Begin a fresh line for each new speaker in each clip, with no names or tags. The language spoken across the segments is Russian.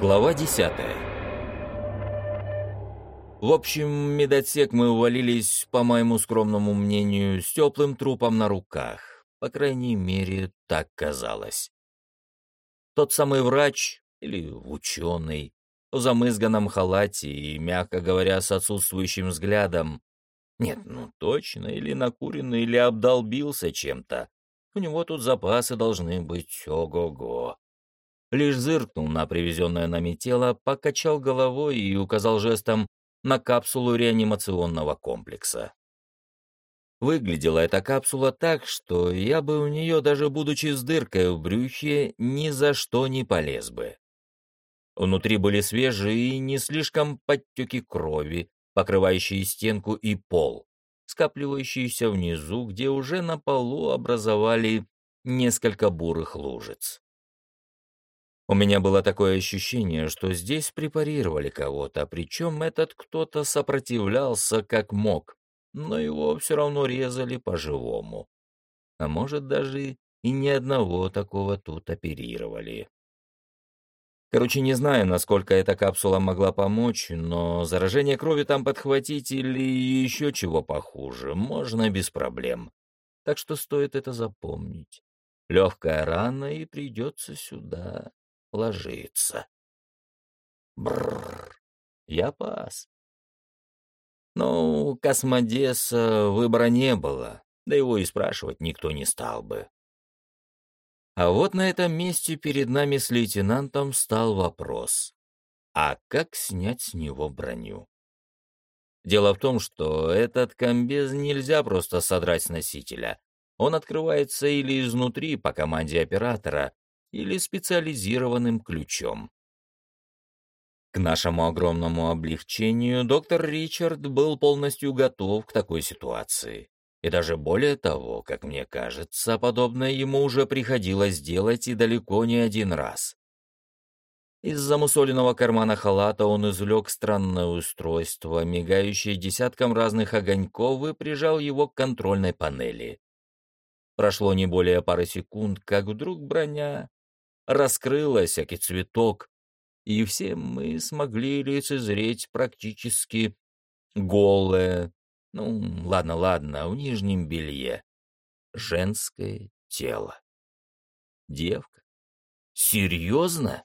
Глава десятая. В общем, медотсек мы увалились, по моему скромному мнению, с теплым трупом на руках. По крайней мере, так казалось. Тот самый врач, или ученый, в замызганном халате и, мягко говоря, с отсутствующим взглядом. Нет, ну точно, или накуренный, или обдолбился чем-то. У него тут запасы должны быть ого-го. Лишь зыркнул на привезенное нами тело, покачал головой и указал жестом на капсулу реанимационного комплекса. Выглядела эта капсула так, что я бы у нее, даже будучи с дыркой в брюхе, ни за что не полез бы. Внутри были свежие и не слишком подтеки крови, покрывающие стенку и пол, скапливающиеся внизу, где уже на полу образовали несколько бурых лужиц. У меня было такое ощущение, что здесь препарировали кого-то, причем этот кто-то сопротивлялся как мог, но его все равно резали по-живому. А может, даже и ни одного такого тут оперировали. Короче, не знаю, насколько эта капсула могла помочь, но заражение крови там подхватить или еще чего похуже можно без проблем. Так что стоит это запомнить. Легкая рана, и придется сюда ложиться. Бррр, я пас. Но у Космодеса выбора не было, да его и спрашивать никто не стал бы. А вот на этом месте перед нами с лейтенантом стал вопрос. А как снять с него броню? Дело в том, что этот комбез нельзя просто содрать с носителя. Он открывается или изнутри по команде оператора, или специализированным ключом. К нашему огромному облегчению доктор Ричард был полностью готов к такой ситуации. И даже более того, как мне кажется, подобное ему уже приходилось делать и далеко не один раз. Из замусоленного кармана халата он извлек странное устройство, мигающее десятком разных огоньков, и прижал его к контрольной панели. Прошло не более пары секунд, как вдруг броня раскрылась, всякий цветок, и все мы смогли лицезреть практически голое, ну, ладно, ладно, в нижнем белье, женское тело. Девка? Серьезно?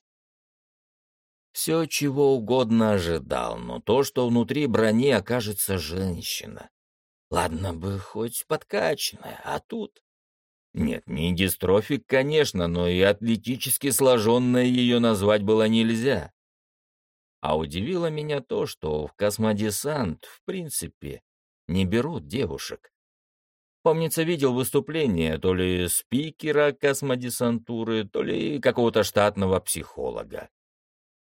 Все, чего угодно ожидал, но то, что внутри брони окажется женщина. Ладно бы хоть подкачанная, а тут нет, не дистрофик, конечно, но и атлетически сложенной ее назвать было нельзя. А удивило меня то, что в космодесант, в принципе, не берут девушек. Помнится, видел выступление то ли спикера космодесантуры, то ли какого-то штатного психолога.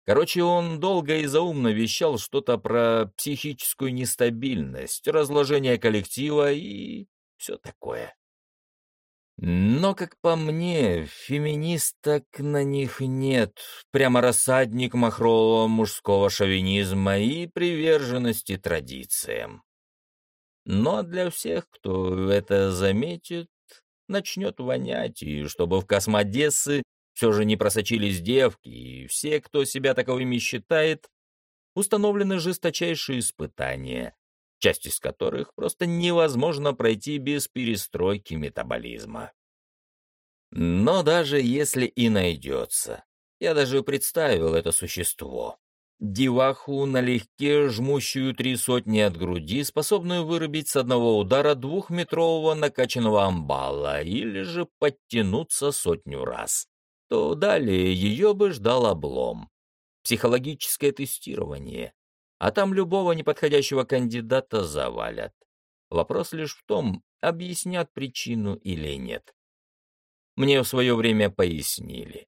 Короче, он долго и заумно вещал что-то про психическую нестабильность, разложение коллектива и все такое. Но, как по мне, феминисток на них нет, прямо рассадник махрового мужского шовинизма и приверженности традициям. Но для всех, кто это заметит, начнет вонять, и чтобы в космодессы все же не просочились девки, и все, кто себя таковыми считает, установлены жесточайшие испытания, часть из которых просто невозможно пройти без перестройки метаболизма. Но даже если и найдется, я даже представил это существо. Деваху налегке, жмущую три сотни от груди, способную вырубить с одного удара двухметрового накачанного амбала или же подтянуться сотню раз, то далее ее бы ждал облом. Психологическое тестирование, а там любого неподходящего кандидата завалят. Вопрос лишь в том, объяснят причину или нет. Мне в свое время пояснили.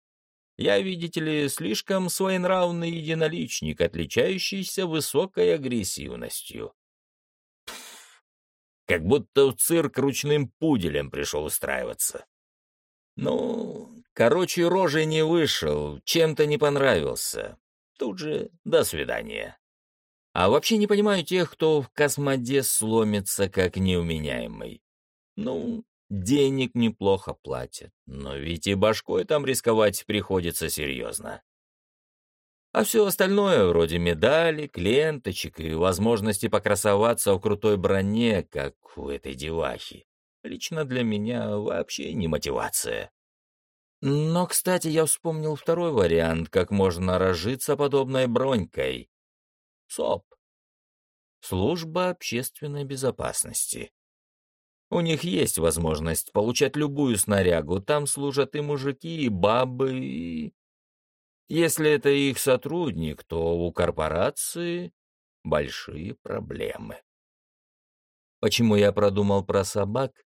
Я, видите ли, слишком своенравный единоличник, отличающийся высокой агрессивностью. Как будто в цирк ручным пуделем пришел устраиваться. Ну, короче, рожей не вышел, чем-то не понравился. Тут же до свидания. А вообще не понимаю тех, кто в космоде сломится как неуменяемый. Ну, денег неплохо платят, но ведь и башкой там рисковать приходится серьезно. А все остальное, вроде медалек, ленточек и возможности покрасоваться в крутой броне, как у этой девахи, лично для меня вообще не мотивация. Но, кстати, я вспомнил второй вариант, как можно разжиться подобной бронькой. СОП. Служба общественной безопасности. У них есть возможность получать любую снарягу, там служат и мужики, и бабы, и... Если это их сотрудник, то у корпорации большие проблемы. Почему я продумал про собак?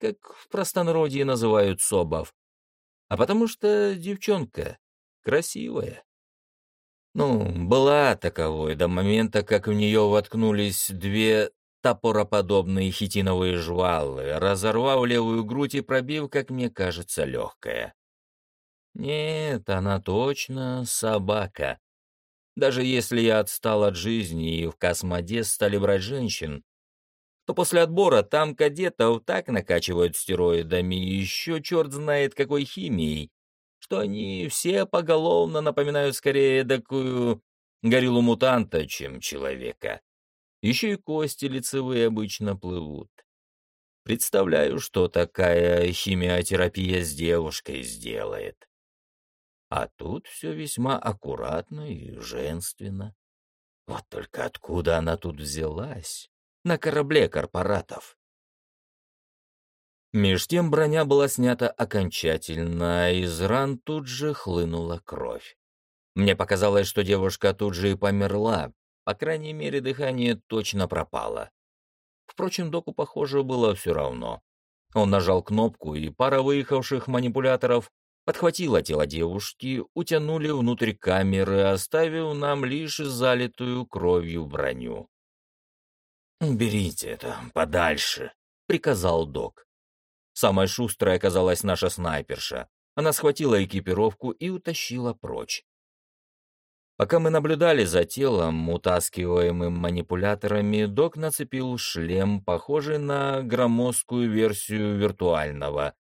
Как в простонародье называют собов. А потому что девчонка красивая. Ну, была таковой до момента, как в нее воткнулись две топороподобные хитиновые жвалы, разорвав левую грудь и пробив, как мне кажется, легкое. Нет, она точно собака. Даже если я отстал от жизни и в космодес стали брать женщин, то после отбора там кадетов так накачивают стероидами и еще черт знает какой химией, что они все поголовно напоминают скорее такую гориллу-мутанта, чем человека. Еще и кости лицевые обычно плывут. Представляю, что такая химиотерапия с девушкой сделает. А тут все весьма аккуратно и женственно. Вот только откуда она тут взялась? На корабле корпоратов. Меж тем броня была снята окончательно, а из ран тут же хлынула кровь. Мне показалось, что девушка тут же и померла, по крайней мере, дыхание точно пропало. Впрочем, доку, похоже, было все равно. Он нажал кнопку, и пара выехавших манипуляторов подхватила тело девушки, утянули внутрь камеры, оставив нам лишь залитую кровью броню. «Берите это подальше», — приказал док. Самой шустрой оказалась наша снайперша. Она схватила экипировку и утащила прочь. Пока мы наблюдали за телом, утаскиваемым манипуляторами, док нацепил шлем, похожий на громоздкую версию виртуального,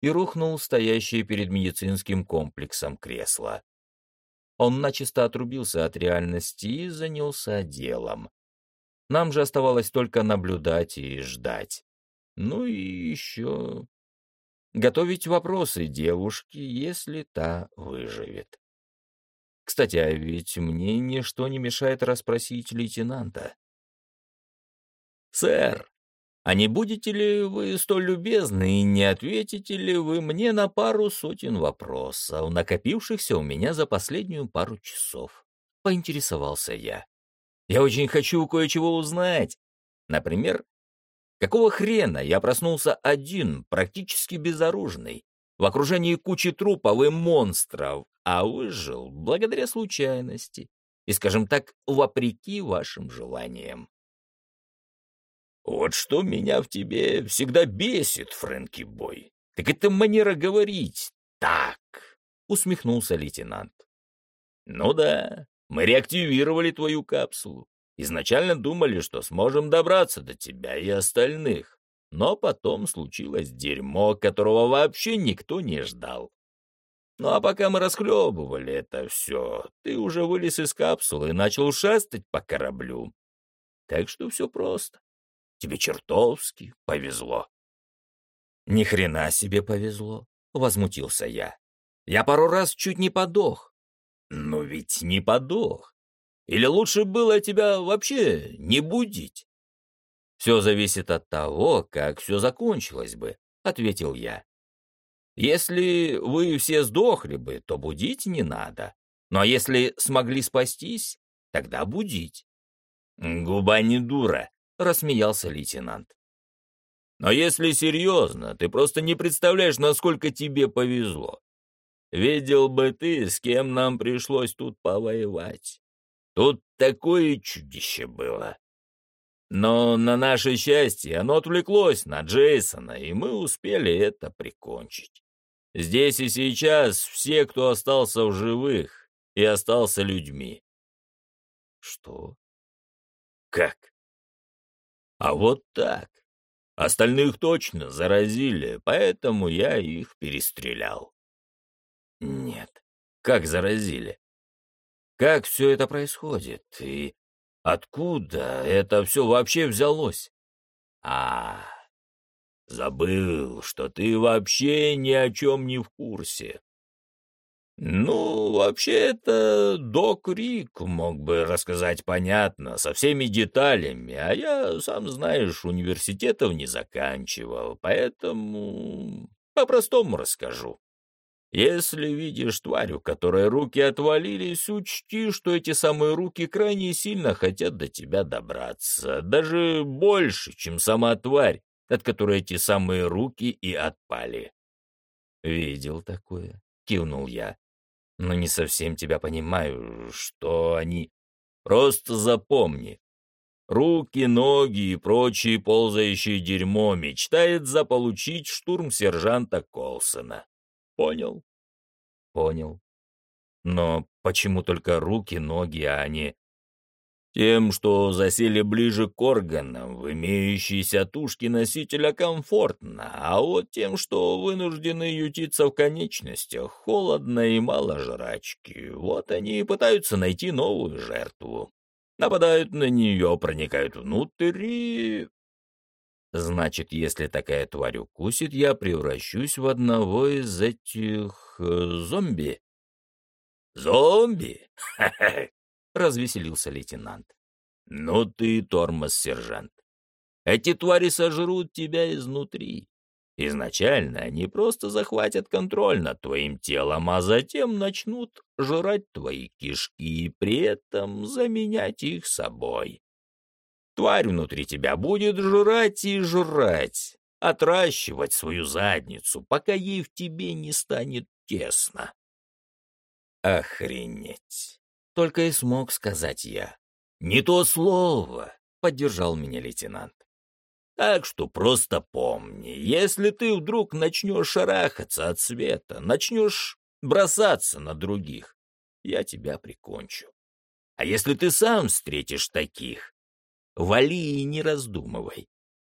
и рухнул стоящее перед медицинским комплексом кресло. Он начисто отрубился от реальности и занялся делом. Нам же оставалось только наблюдать и ждать. Ну и еще готовить вопросы девушке, если та выживет. Кстати, а ведь мне ничто не мешает расспросить лейтенанта. «Сэр, а не будете ли вы столь любезны и не ответите ли вы мне на пару сотен вопросов, накопившихся у меня за последнюю пару часов?» — поинтересовался я. «Я очень хочу кое-чего узнать. Например, какого хрена я проснулся один, практически безоружный, в окружении кучи трупов и монстров, а выжил благодаря случайности и, скажем так, вопреки вашим желаниям. Вот что меня в тебе всегда бесит, Фрэнки Бой, так это манера говорить «так», — усмехнулся лейтенант. Ну да, мы реактивировали твою капсулу. Изначально думали, что сможем добраться до тебя и остальных. Но потом случилось дерьмо, которого вообще никто не ждал. Ну а пока мы расхлебывали это все, ты уже вылез из капсулы и начал шастать по кораблю. Так что все просто. Тебе чертовски повезло. Ни хрена себе повезло, возмутился я. Я пару раз чуть не подох. Ну ведь не подох. Или лучше было тебя вообще не будить? Все зависит от того, как все закончилось бы, ответил я. Если вы все сдохли бы, то будить не надо. А если смогли спастись, тогда будить. Губа не дура, рассмеялся лейтенант. Но если серьезно, ты просто не представляешь, насколько тебе повезло. Видел бы ты, с кем нам пришлось тут повоевать. Тут такое чудище было. Но на наше счастье оно отвлеклось на Джейсона, и мы успели это прикончить. Здесь и сейчас все, кто остался в живых, и остался людьми. Что? Как? А вот так. Остальных точно заразили, поэтому я их перестрелял. Нет. Как заразили? Как все это происходит и откуда это все вообще взялось. А, забыл, что ты вообще ни о чем не в курсе. Ну, вообще это док Рик мог бы рассказать понятно, со всеми деталями, а я, сам знаешь, университетов не заканчивал, поэтому по-простому расскажу. Если видишь тварь, у которой руки отвалились, учти, что эти самые руки крайне сильно хотят до тебя добраться, даже больше, чем сама тварь, от которой эти самые руки и отпали. «Видел такое?» — кивнул я но не совсем тебя понимаю, что они... Просто запомни. Руки, ноги и прочие ползающие дерьмо мечтает заполучить штурм сержанта Колсона. Понял? Понял. Но почему только руки, ноги, а не тем, что засели ближе к органам, в имеющейся тушке носителя комфортно, а вот тем, что вынуждены ютиться в конечностях, холодно и мало жрачки, вот они и пытаются найти новую жертву. Нападают на нее, проникают внутрь и... Значит, если такая тварь укусит, я превращусь в одного из этих... Э, зомби? Зомби? Развеселился лейтенант. «Ну ты тормоз, сержант. Эти твари сожрут тебя изнутри. Изначально они просто захватят контроль над твоим телом, а затем начнут жрать твои кишки и при этом заменять их собой. Тварь внутри тебя будет жрать и жрать, отращивать свою задницу, пока ей в тебе не станет тесно. Охренеть! Только и смог сказать я. «Не то слово!» — поддержал меня лейтенант. «Так что просто помни, если ты вдруг начнешь шарахаться от света, начнешь бросаться на других, я тебя прикончу. А если ты сам встретишь таких, вали и не раздумывай.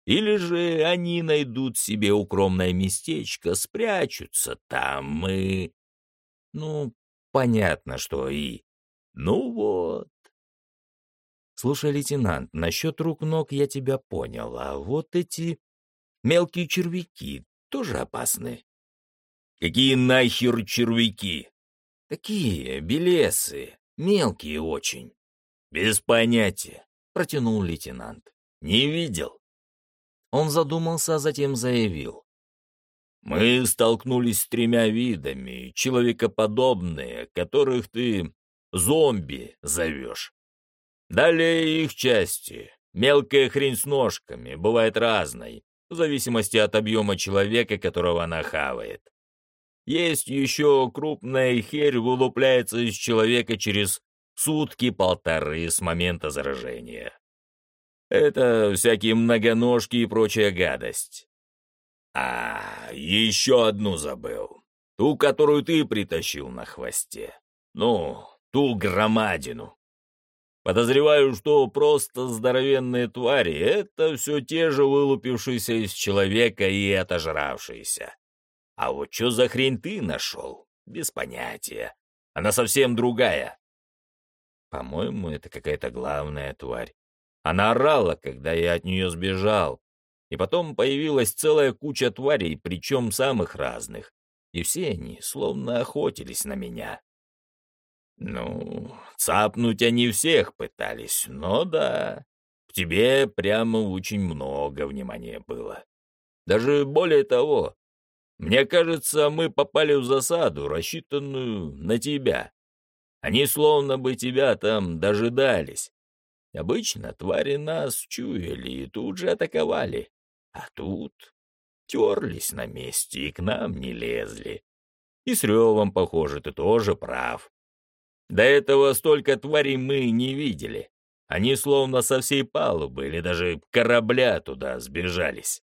Или же они найдут себе укромное местечко, спрячутся там и... Ну, понятно, что и ну вот. Слушай, лейтенант, насчет рук-ног я тебя понял, а вот эти мелкие червяки тоже опасны. Какие нахер червяки? Такие, белесы, мелкие очень. Без понятия, протянул лейтенант. Не видел. Он задумался, а затем заявил. Мы столкнулись с тремя видами, человекоподобные, которых ты зомби зовешь. Далее их части. Мелкая хрень с ножками, бывает разной, в зависимости от объема человека, которого она хавает. Есть еще крупная херь, вылупляется из человека через сутки-полторы с момента заражения. Это всякие многоножки и прочая гадость. А, еще одну забыл. Ту, которую ты притащил на хвосте. Ну, ту громадину. Подозреваю, что просто здоровенные твари — это все те же вылупившиеся из человека и отожравшиеся. А вот что за хрень ты нашел? Без понятия. Она совсем другая. По-моему, это какая-то главная тварь. Она орала, когда я от нее сбежал. И потом появилась целая куча тварей, причем самых разных. И все они словно охотились на меня. Ну, цапнуть они всех пытались, но да, к тебе прямо очень много внимания было. Даже более того, мне кажется, мы попали в засаду, рассчитанную на тебя. Они словно бы тебя там дожидались. Обычно твари нас чуяли и тут же атаковали, а тут терлись на месте и к нам не лезли. И с ревом, похоже, ты тоже прав. До этого столько тварей мы не видели. Они словно со всей палубы или даже корабля туда сбежались.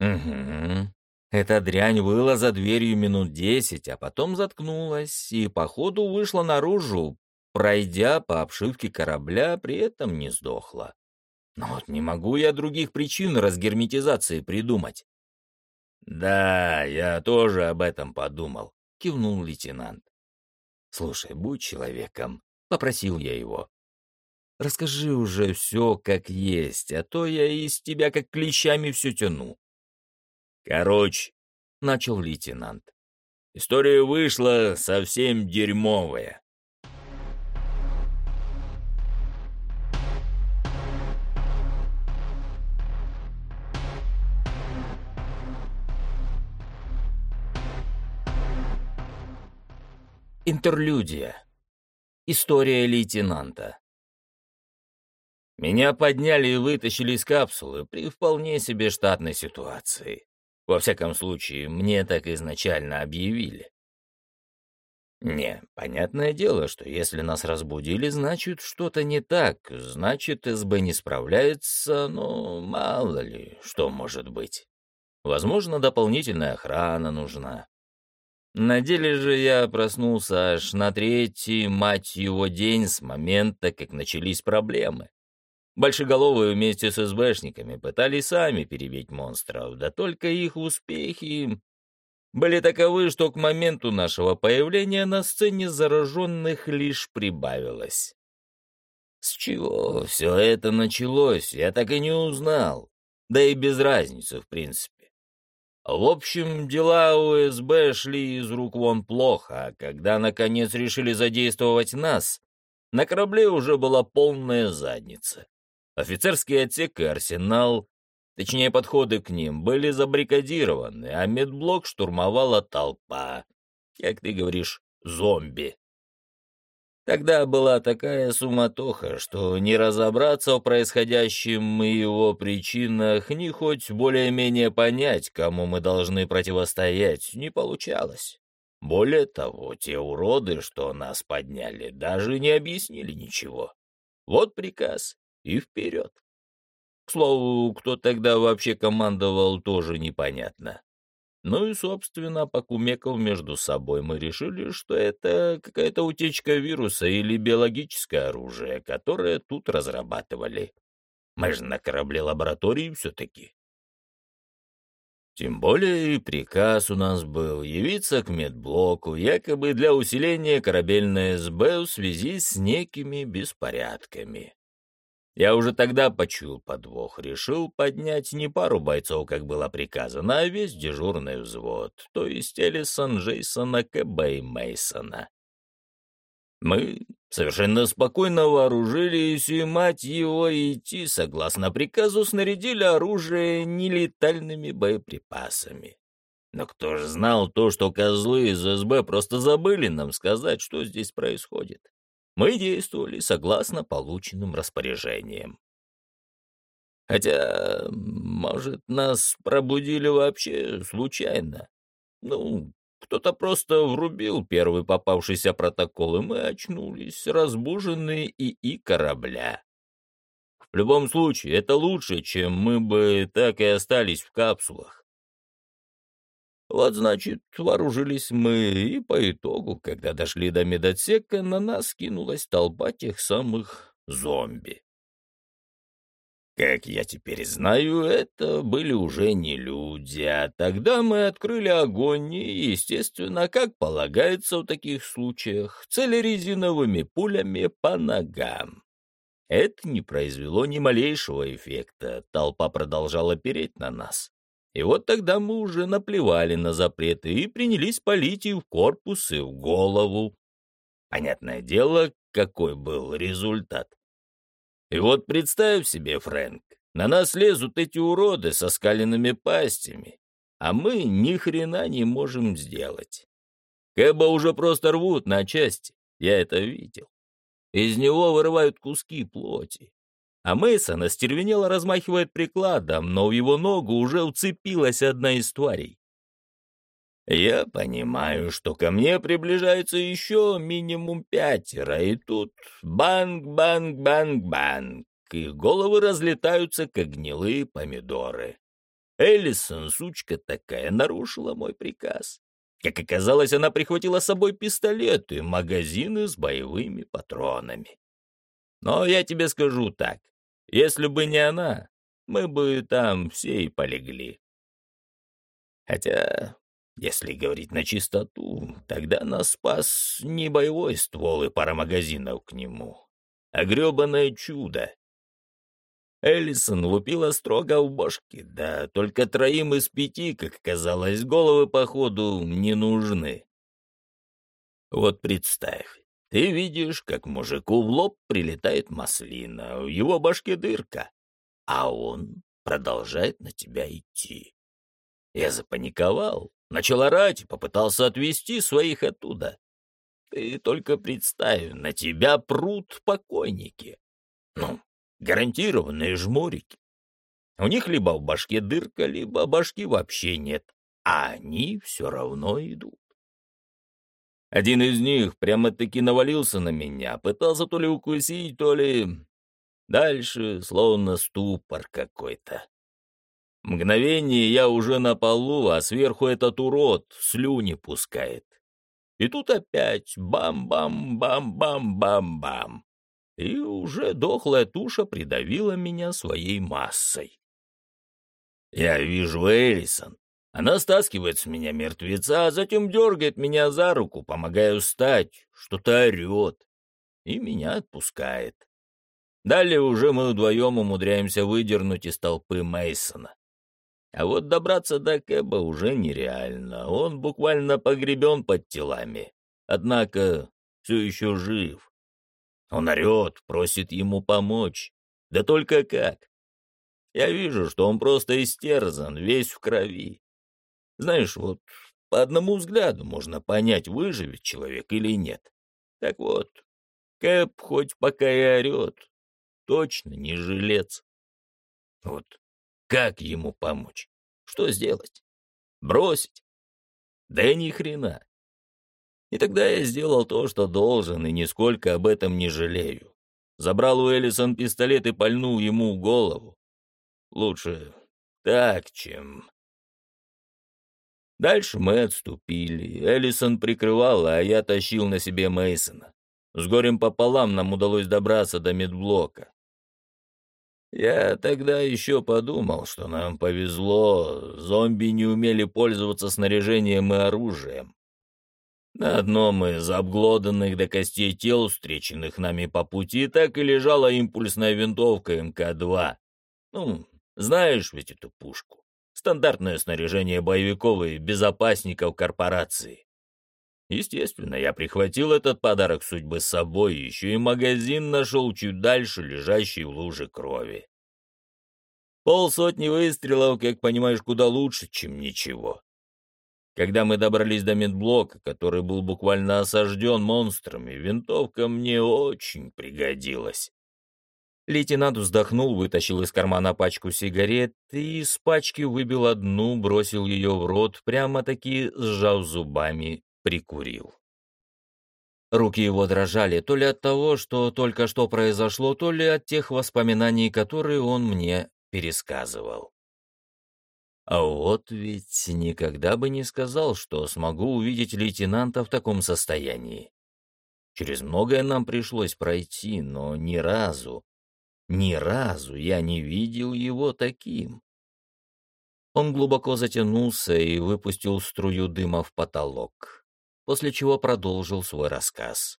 Угу. Эта дрянь выла за дверью минут десять, а потом заткнулась и, походу, вышла наружу, пройдя по обшивке корабля, при этом не сдохла. Но вот не могу я других причин разгерметизации придумать. «Да, я тоже об этом подумал», — кивнул лейтенант. Слушай, будь человеком, — попросил я его. Расскажи уже все как есть, а то я из тебя как клещами все тяну. Короче, — начал лейтенант, — история вышла совсем дерьмовая. Интерлюдия. История лейтенанта. Меня подняли и вытащили из капсулы при вполне себе штатной ситуации. Во всяком случае, мне так изначально объявили. Не, понятное дело, что если нас разбудили, значит, что-то не так, значит, СБ не справляется, но мало ли, что может быть. Возможно, дополнительная охрана нужна. На деле же я проснулся аж на третий, мать его, день с момента, как начались проблемы. Большеголовые вместе с СБшниками пытались сами перебить монстров, да только их успехи были таковы, что к моменту нашего появления на сцене зараженных лишь прибавилось. С чего все это началось, я так и не узнал. Да и без разницы, в принципе. В общем, дела у СБ шли из рук вон плохо, а когда, наконец, решили задействовать нас, на корабле уже была полная задница. Офицерский отсек и арсенал, точнее, подходы к ним, были забрикадированы, а медблок штурмовала толпа. Как ты говоришь, зомби. Тогда была такая суматоха, что не разобраться в происходящем и его причинах, ни хоть более-менее понять, кому мы должны противостоять, не получалось. Более того, те уроды, что нас подняли, даже не объяснили ничего. Вот приказ, и вперед. К слову, кто тогда вообще командовал, тоже непонятно. Ну и, собственно, покумекав между собой, мы решили, что это какая-то утечка вируса или биологическое оружие, которое тут разрабатывали. Мы же на корабле лаборатории все-таки. Тем более и приказ у нас был явиться к медблоку, якобы для усиления корабельной СБ в связи с некими беспорядками. Я уже тогда почуял подвох, решил поднять не пару бойцов, как было приказано, а весь дежурный взвод, то есть Элисон, Джейсона, КБ и Мейсона. Мы совершенно спокойно вооружились и, мать его, идти, согласно приказу, снарядили оружие нелетальными боеприпасами. Но кто ж знал то, что козлы из СБ просто забыли нам сказать, что здесь происходит мы действовали согласно полученным распоряжениям. Хотя, может, нас пробудили вообще случайно. Ну, кто-то просто врубил первый попавшийся протокол, и мы очнулись, разбуженные ИИ корабля. В любом случае, это лучше, чем мы бы так и остались в капсулах. Вот, значит, вооружились мы, и по итогу, когда дошли до медотсека, на нас кинулась толпа тех самых зомби. Как я теперь знаю, это были уже не люди, а тогда мы открыли огонь и, естественно, как полагается в таких случаях, целерезиновыми пулями по ногам. Это не произвело ни малейшего эффекта, толпа продолжала переть на нас. И вот тогда мы уже наплевали на запреты и принялись полить и в корпус, и в голову. Понятное дело, какой был результат. И вот представь себе, Фрэнк, на нас лезут эти уроды со скаленными пастями, а мы ни хрена не можем сделать. Кэба уже просто рвут на части, я это видел. Из него вырывают куски плоти. А Мейсон остервенело размахивает прикладом, но в его ногу уже уцепилась одна из тварей. Я понимаю, что ко мне приближается еще минимум пятеро, и тут bang-bang-bang-bang, их головы разлетаются, как гнилые помидоры. Эллисон, сучка такая, нарушила мой приказ. Как оказалось, она прихватила с собой пистолет и магазины с боевыми патронами. Но я тебе скажу так. Если бы не она, мы бы там все и полегли. Хотя, Если говорить на чистоту, тогда нас спас не боевой ствол и пара магазинов к нему, а гребаное чудо. Эллисон лупила строго в бошки, да только троим из пяти, как казалось, головы, походу, не нужны. Вот представь, ты видишь, как мужику в лоб прилетает маслина, в его башке дырка, а он продолжает на тебя идти. Я запаниковал, начал орать и попытался отвести своих оттуда. Ты только представь, на тебя прут покойники. Ну, гарантированные жмурики. У них либо в башке дырка, либо башки вообще нет, а они все равно идут. Один из них прямо-таки навалился на меня, пытался то ли укусить, то ли Дальше словно ступор какой-то. Мгновение я уже на полу, а сверху этот урод слюни пускает. И тут опять бам-бам-бам-бам-бам-бам. И уже дохлая туша придавила меня своей массой. Я вижу Элисон. Она стаскивает с меня мертвеца, а затем дергает меня за руку, помогая встать, что-то орет, и меня отпускает. Далее уже мы вдвоем умудряемся выдернуть из толпы Мейсона. А вот добраться до Кэба уже нереально. Он буквально погребен под телами. Однако все еще жив. Он орет, просит ему помочь. Да только как? Я вижу, что он просто истерзан, весь в крови. Знаешь, вот по одному взгляду можно понять, выживет человек или нет. Так вот, Кэп хоть пока и орет, точно не жилец. Вот как ему помочь? Что сделать? Бросить? Да ни хрена. И тогда я сделал то, что должен, и нисколько об этом не жалею. Забрал у Элисон пистолет и пальнул ему голову. Лучше так, чем... Дальше мы отступили. Элисон прикрывала, а я тащил на себе Мейсона. С горем пополам нам удалось добраться до медблока. Я тогда еще подумал, что нам повезло, зомби не умели пользоваться снаряжением и оружием. На одном из обглоданных до костей тел, встреченных нами по пути, так и лежала импульсная винтовка МК-2. Ну, знаешь ведь эту пушку. Стандартное снаряжение боевиков и безопасников корпорации. Естественно, я прихватил этот подарок судьбы с собой, еще и магазин нашел чуть дальше, лежащий в луже крови. Полсотни выстрелов, как понимаешь, куда лучше, чем ничего. Когда мы добрались до медблока, который был буквально осажден монстрами, винтовка мне очень пригодилась. Лейтенант вздохнул, вытащил из кармана пачку сигарет и из пачки выбил одну, бросил ее в рот, прямо-таки сжав зубами прикурил. Руки его дрожали то ли от того, что только что произошло, то ли от тех воспоминаний, которые он мне пересказывал. А вот ведь никогда бы не сказал, что смогу увидеть лейтенанта в таком состоянии. Через многое нам пришлось пройти, но ни разу, ни разу я не видел его таким. Он глубоко затянулся и выпустил струю дыма в потолок после чего продолжил свой рассказ.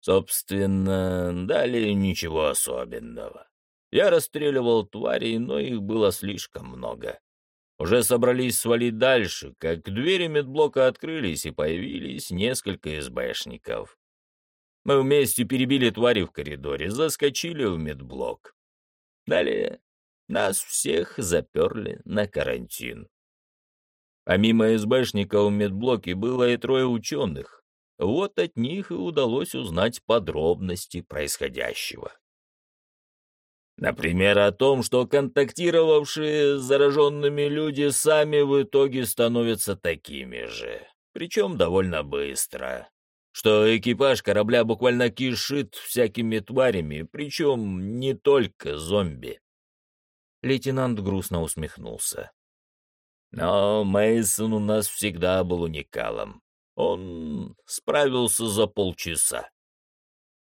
Собственно, далее ничего особенного. Я расстреливал тварей, но их было слишком много. Уже собрались свалить дальше, как двери медблока открылись, и появились несколько СБшников. Мы вместе перебили твари в коридоре, заскочили в медблок. Далее нас всех заперли на карантин. Помимо СБшников в медблоке было и трое ученых. Вот от них и удалось узнать подробности происходящего. Например, о том, что контактировавшие с зараженными люди сами в итоге становятся такими же, причем довольно быстро. Что экипаж корабля буквально кишит всякими тварями, причем не только зомби. Лейтенант грустно усмехнулся. Но Мейсон у нас всегда был уникалом. Он справился за полчаса.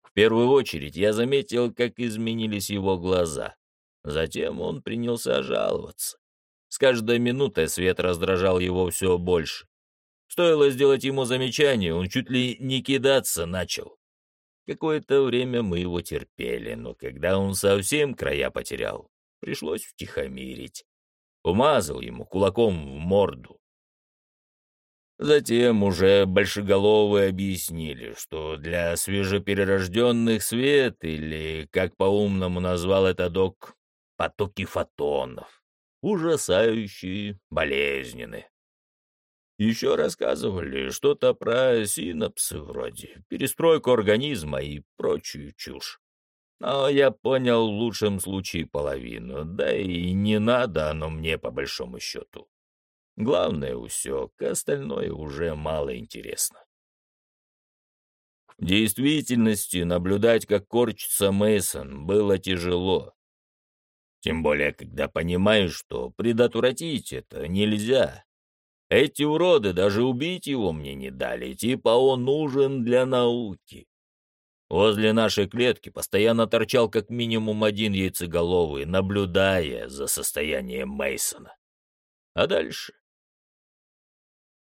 В первую очередь я заметил, как изменились его глаза. Затем он принялся жаловаться. С каждой минутой свет раздражал его все больше. Стоило сделать ему замечание, он чуть ли не кидаться начал. Какое-то время мы его терпели, но когда он совсем края потерял, пришлось втихомирить. Умазал ему кулаком в морду. Затем уже большеголовые объяснили, что для свежеперерожденных свет, или, как по-умному назвал это док, потоки фотонов, ужасающие, болезненные. Еще рассказывали что-то про синапсы вроде, перестройку организма и прочую чушь. Но я понял в лучшем случае половину, да и не надо оно мне по большому счету. Главное усек, остальное уже мало интересно. В действительности наблюдать, как корчится Мейсон, было тяжело. Тем более, когда понимаешь, что предотвратить это нельзя. Эти уроды даже убить его мне не дали, типа он нужен для науки. Возле нашей клетки постоянно торчал как минимум один яйцеголовый, наблюдая за состоянием Мейсона. А дальше?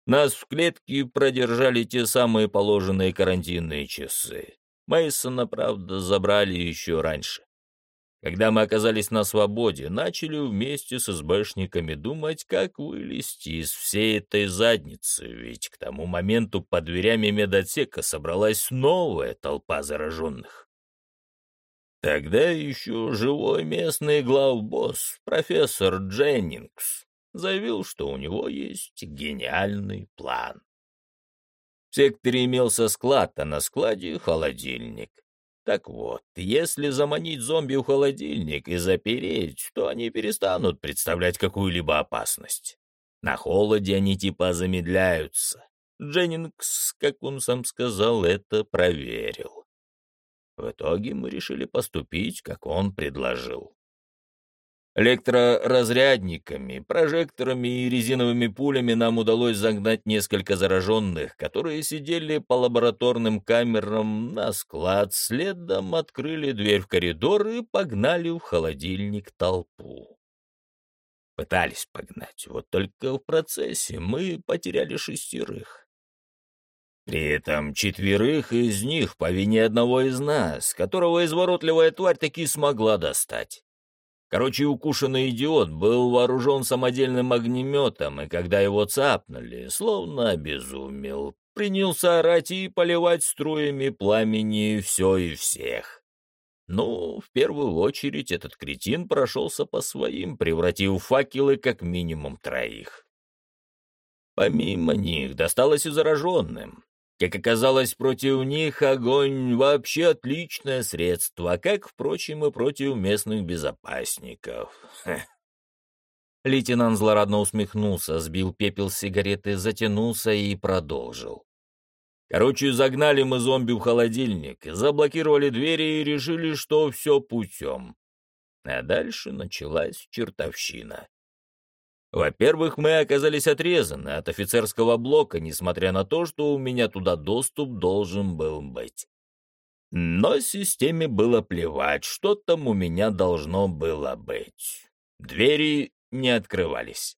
Нас в клетке продержали те самые положенные карантинные часы. Мейсона, правда, забрали еще раньше. Когда мы оказались на свободе, начали вместе с СБшниками думать, как вылезти из всей этой задницы, ведь к тому моменту под дверями медотсека собралась новая толпа зараженных. Тогда еще живой местный главбосс, профессор Дженнингс, заявил, что у него есть гениальный план. В секторе имелся склад, а на складе — холодильник. Так вот, если заманить зомби в холодильник и запереть, то они перестанут представлять какую-либо опасность. На холоде они типа замедляются. Дженнингс, как он сам сказал, это проверил. В итоге мы решили поступить, как он предложил. Электроразрядниками, прожекторами и резиновыми пулями нам удалось загнать несколько зараженных, которые сидели по лабораторным камерам на склад, следом открыли дверь в коридор и погнали в холодильник толпу. Пытались погнать, вот только в процессе мы потеряли шестерых. При этом четверых из них по вине одного из нас, которого изворотливая тварь таки смогла достать. Короче, укушенный идиот был вооружен самодельным огнеметом, и когда его цапнули, словно обезумел, принялся орать и поливать струями пламени все и всех. Ну, в первую очередь этот кретин прошелся по своим, превратив факелы как минимум троих. Помимо них досталось и зараженным. Как оказалось, против них огонь вообще отличное средство, как, впрочем, и против местных безопасников. Хе. Лейтенант злорадно усмехнулся, сбил пепел с сигареты, затянулся и продолжил. Короче, загнали мы зомби в холодильник, заблокировали двери и решили, что все путем. А дальше началась чертовщина. Во-первых, мы оказались отрезаны от офицерского блока, несмотря на то, что у меня туда доступ должен был быть. Но системе было плевать, что там у меня должно было быть. Двери не открывались.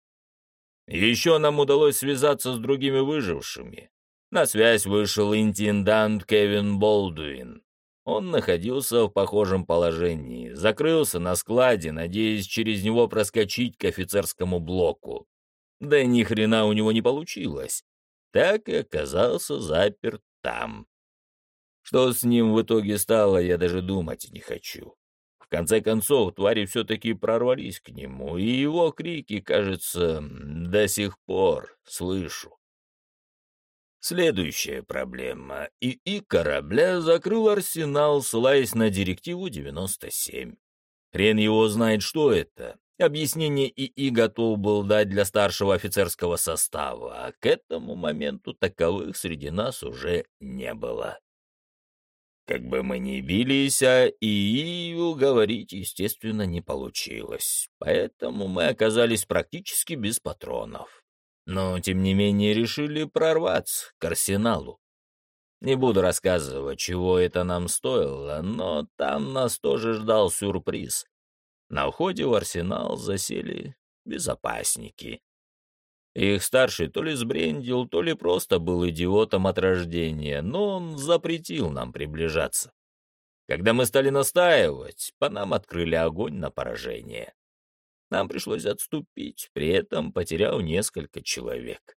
Еще нам удалось связаться с другими выжившими. На связь вышел интендант Кевин Болдуин. Он находился в похожем положении, закрылся на складе, надеясь через него проскочить к офицерскому блоку. Да ни хрена у него не получилось. Так и оказался заперт там. Что с ним в итоге стало, я даже думать не хочу. В конце концов, твари все-таки прорвались к нему, и его крики, кажется, до сих пор слышу. Следующая проблема. ИИ корабля закрыл арсенал, ссылаясь на директиву 97. Хрен его знает, что это. Объяснение ИИ готов был дать для старшего офицерского состава, а к этому моменту таковых среди нас уже не было. Как бы мы ни бились, а ИИ уговорить, естественно, не получилось. Поэтому мы оказались практически без патронов но, тем не менее, решили прорваться к арсеналу. Не буду рассказывать, чего это нам стоило, но там нас тоже ждал сюрприз. На входе в арсенал засели безопасники. Их старший то ли сбрендил, то ли просто был идиотом от рождения, но он запретил нам приближаться. Когда мы стали настаивать, по нам открыли огонь на поражение. Нам пришлось отступить, при этом потерял несколько человек.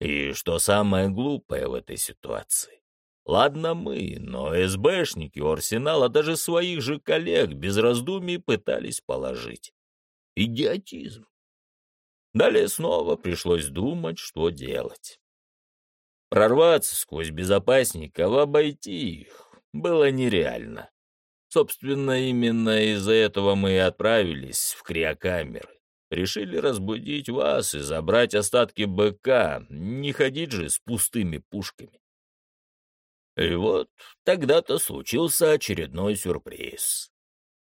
И что самое глупое в этой ситуации? Ладно мы, но СБшники у Арсенала даже своих же коллег без раздумий пытались положить. Идиотизм. Далее снова пришлось думать, что делать. Прорваться сквозь безопасников, обойти их было нереально. Собственно, именно из-за этого мы и отправились в криокамеры. Решили разбудить вас и забрать остатки БК, не ходить же с пустыми пушками. И вот тогда-то случился очередной сюрприз.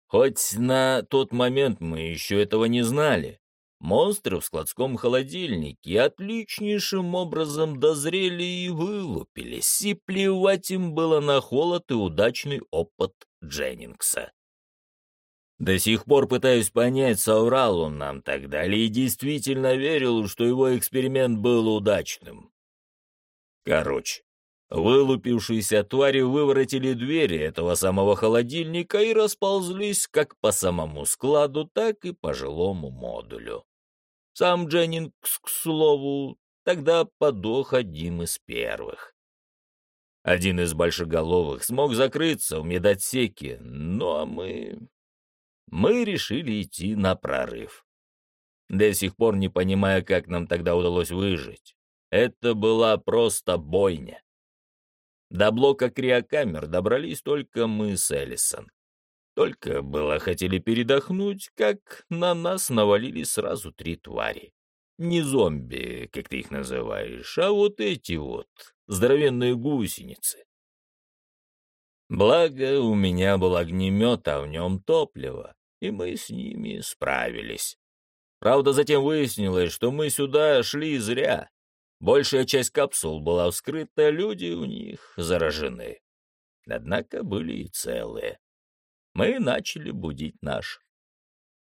Хоть на тот момент мы еще этого не знали, монстры в складском холодильнике отличнейшим образом дозрели и вылупились, и плевать им было на холод и удачный опыт Дженнингса. До сих пор пытаюсь понять, соврал он нам тогда или действительно верил, что его эксперимент был удачным. Короче, вылупившиеся твари выворотили двери этого самого холодильника и расползлись как по самому складу, так и по жилому модулю. Сам Дженнингс, к слову, тогда подох одним из первых. Один из большеголовых смог закрыться в медотсеке, а мы мы решили идти на прорыв. До сих пор не понимая, как нам тогда удалось выжить. Это была просто бойня. До блока криокамер добрались только мы с Эллисон. Только было хотели передохнуть, как на нас навалились сразу три твари. Не зомби, как ты их называешь, а вот эти вот, здоровенные гусеницы. Благо, у меня был огнемет, а в нем топливо и мы с ними справились. Правда, затем выяснилось, что мы сюда шли зря. Большая часть капсул была вскрыта, люди у них заражены. Однако были и целые. Мы начали будить наш.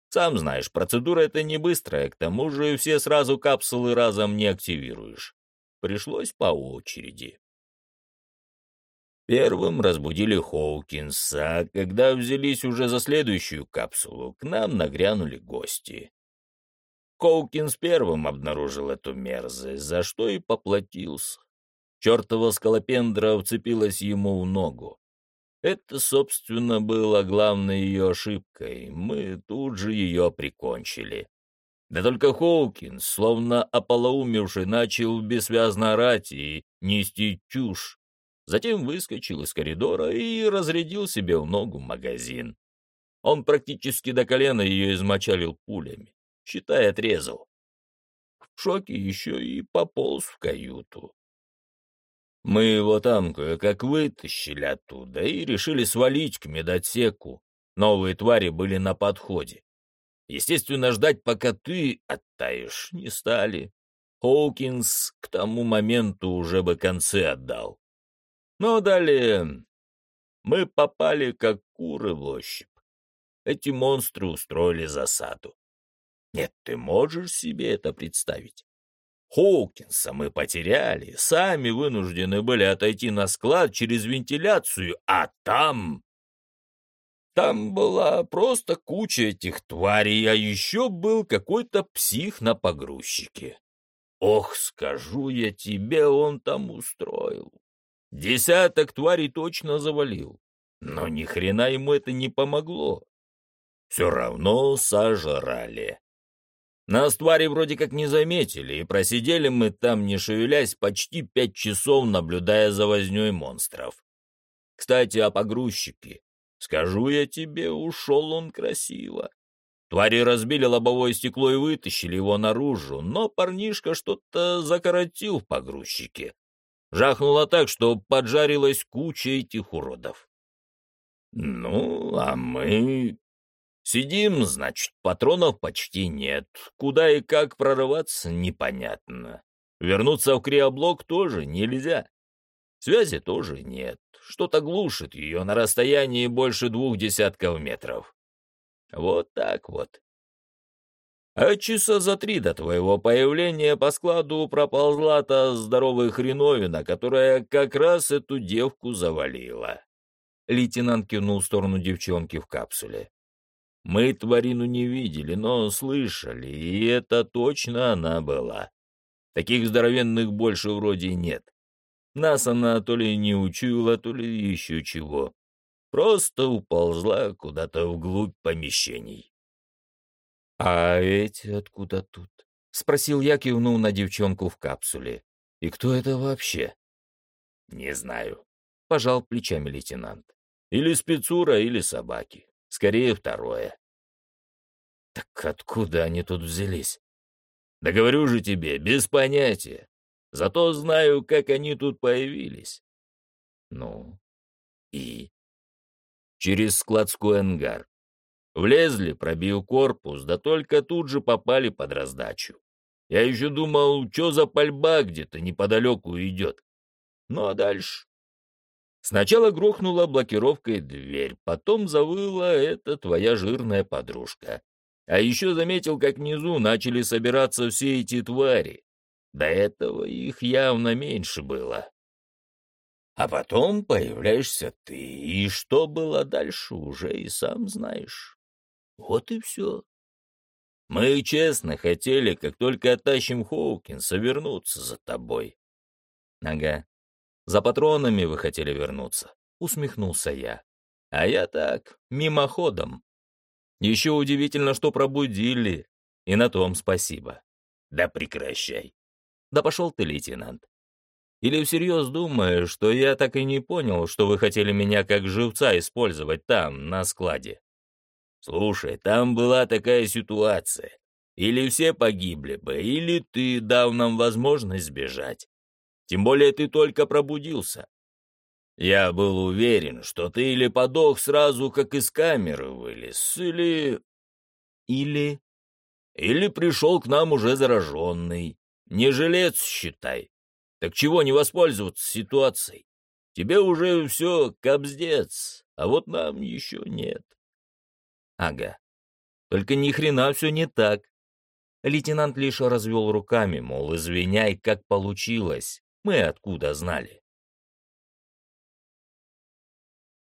Сам знаешь, процедура эта не быстрая, к тому же все сразу капсулы разом не активируешь. Пришлось по очереди. Первым разбудили Хоукинса, когда взялись уже за следующую капсулу, к нам нагрянули гости. Хоукинс первым обнаружил эту мерзость, за что и поплатился. Чертова скалопендра вцепилась ему в ногу. Это, собственно, было главной ее ошибкой. Мы тут же ее прикончили. Да только Хоукинс, словно ополоумевший, начал бессвязно орать и нести чушь. Затем выскочил из коридора и разрядил себе в ногу магазин. Он практически до колена ее измочалил пулями, считай, отрезал. В шоке еще и пополз в каюту. Мы его там кое-как вытащили оттуда и решили свалить к медотсеку. Новые твари были на подходе. Естественно, ждать, пока ты оттаешь, не стали. Хоукинс к тому моменту уже бы концы отдал. Но далее мы попали как куры в ощупь. Эти монстры устроили засаду. Нет, ты можешь себе это представить? Хоукинса мы потеряли, сами вынуждены были отойти на склад через вентиляцию, а там... Там была просто куча этих тварей, а еще был какой-то псих на погрузчике. Ох, скажу я тебе, он там устроил. Десяток тварей точно завалил. Но ни хрена ему это не помогло. Все равно сожрали. Нас твари вроде как не заметили, и просидели мы там, не шевелясь, почти пять часов, наблюдая за возней монстров. Кстати, о погрузчике. Скажу я тебе, ушел он красиво. Твари разбили лобовое стекло и вытащили его наружу, но парнишка что-то закоротил в погрузчике. Жахнуло так, что поджарилась куча этих уродов. Ну, а мы... Сидим, значит, патронов почти нет. Куда и как прорываться, непонятно. Вернуться в криоблок тоже нельзя. Связи тоже нет. Что-то глушит ее на расстоянии больше двух десятков метров. Вот так вот. А часа за три до твоего появления по складу проползла та здоровая хреновина, которая как раз эту девку завалила. Лейтенант кивнул в сторону девчонки в капсуле. Мы тварину не видели, но слышали, и это точно она была. Таких здоровенных больше вроде нет. Нас она то ли не учуяла, то ли еще чего. Просто уползла куда-то вглубь помещений. «А эти откуда тут?» — спросил я, кивнул на девчонку в капсуле. «И кто это вообще?» «Не знаю», — пожал плечами лейтенант. «Или спецура, или собаки. Скорее второе». «Так откуда они тут взялись?» «Да говорю же тебе, без понятия. Зато знаю, как они тут появились. Ну, и? Через складской ангар. Влезли, пробил корпус, да только тут же попали под раздачу. Я еще думал, что за пальба где-то неподалеку идет. Ну а дальше? Сначала грохнула блокировкой дверь, потом завыла эта твоя жирная подружка. А еще заметил, как внизу начали собираться все эти твари. До этого их явно меньше было. А потом появляешься ты, и что было дальше, уже и сам знаешь. Вот и все. Мы честно хотели, как только оттащим Хоукинса, вернуться за тобой. Ага. За патронами вы хотели вернуться, усмехнулся я. А я так, мимоходом. Еще удивительно, что пробудили, и на том спасибо. Да прекращай. Да пошел ты, лейтенант. Или всерьез думаешь, что я так и не понял, что вы хотели меня как живца использовать там, на складе? Слушай, там была такая ситуация. Или все погибли бы, или ты дал нам возможность сбежать. Тем более ты только пробудился. Я был уверен, что ты или подох сразу, как из камеры вылез, или... Или... Или пришел к нам уже зараженный. Не жилец, считай. Так чего не воспользоваться ситуацией? Тебе уже все кобздец, а вот нам еще нет. Ага. Только ни хрена все не так. Лейтенант лишь развел руками, мол, извиняй, как получилось. Мы откуда знали?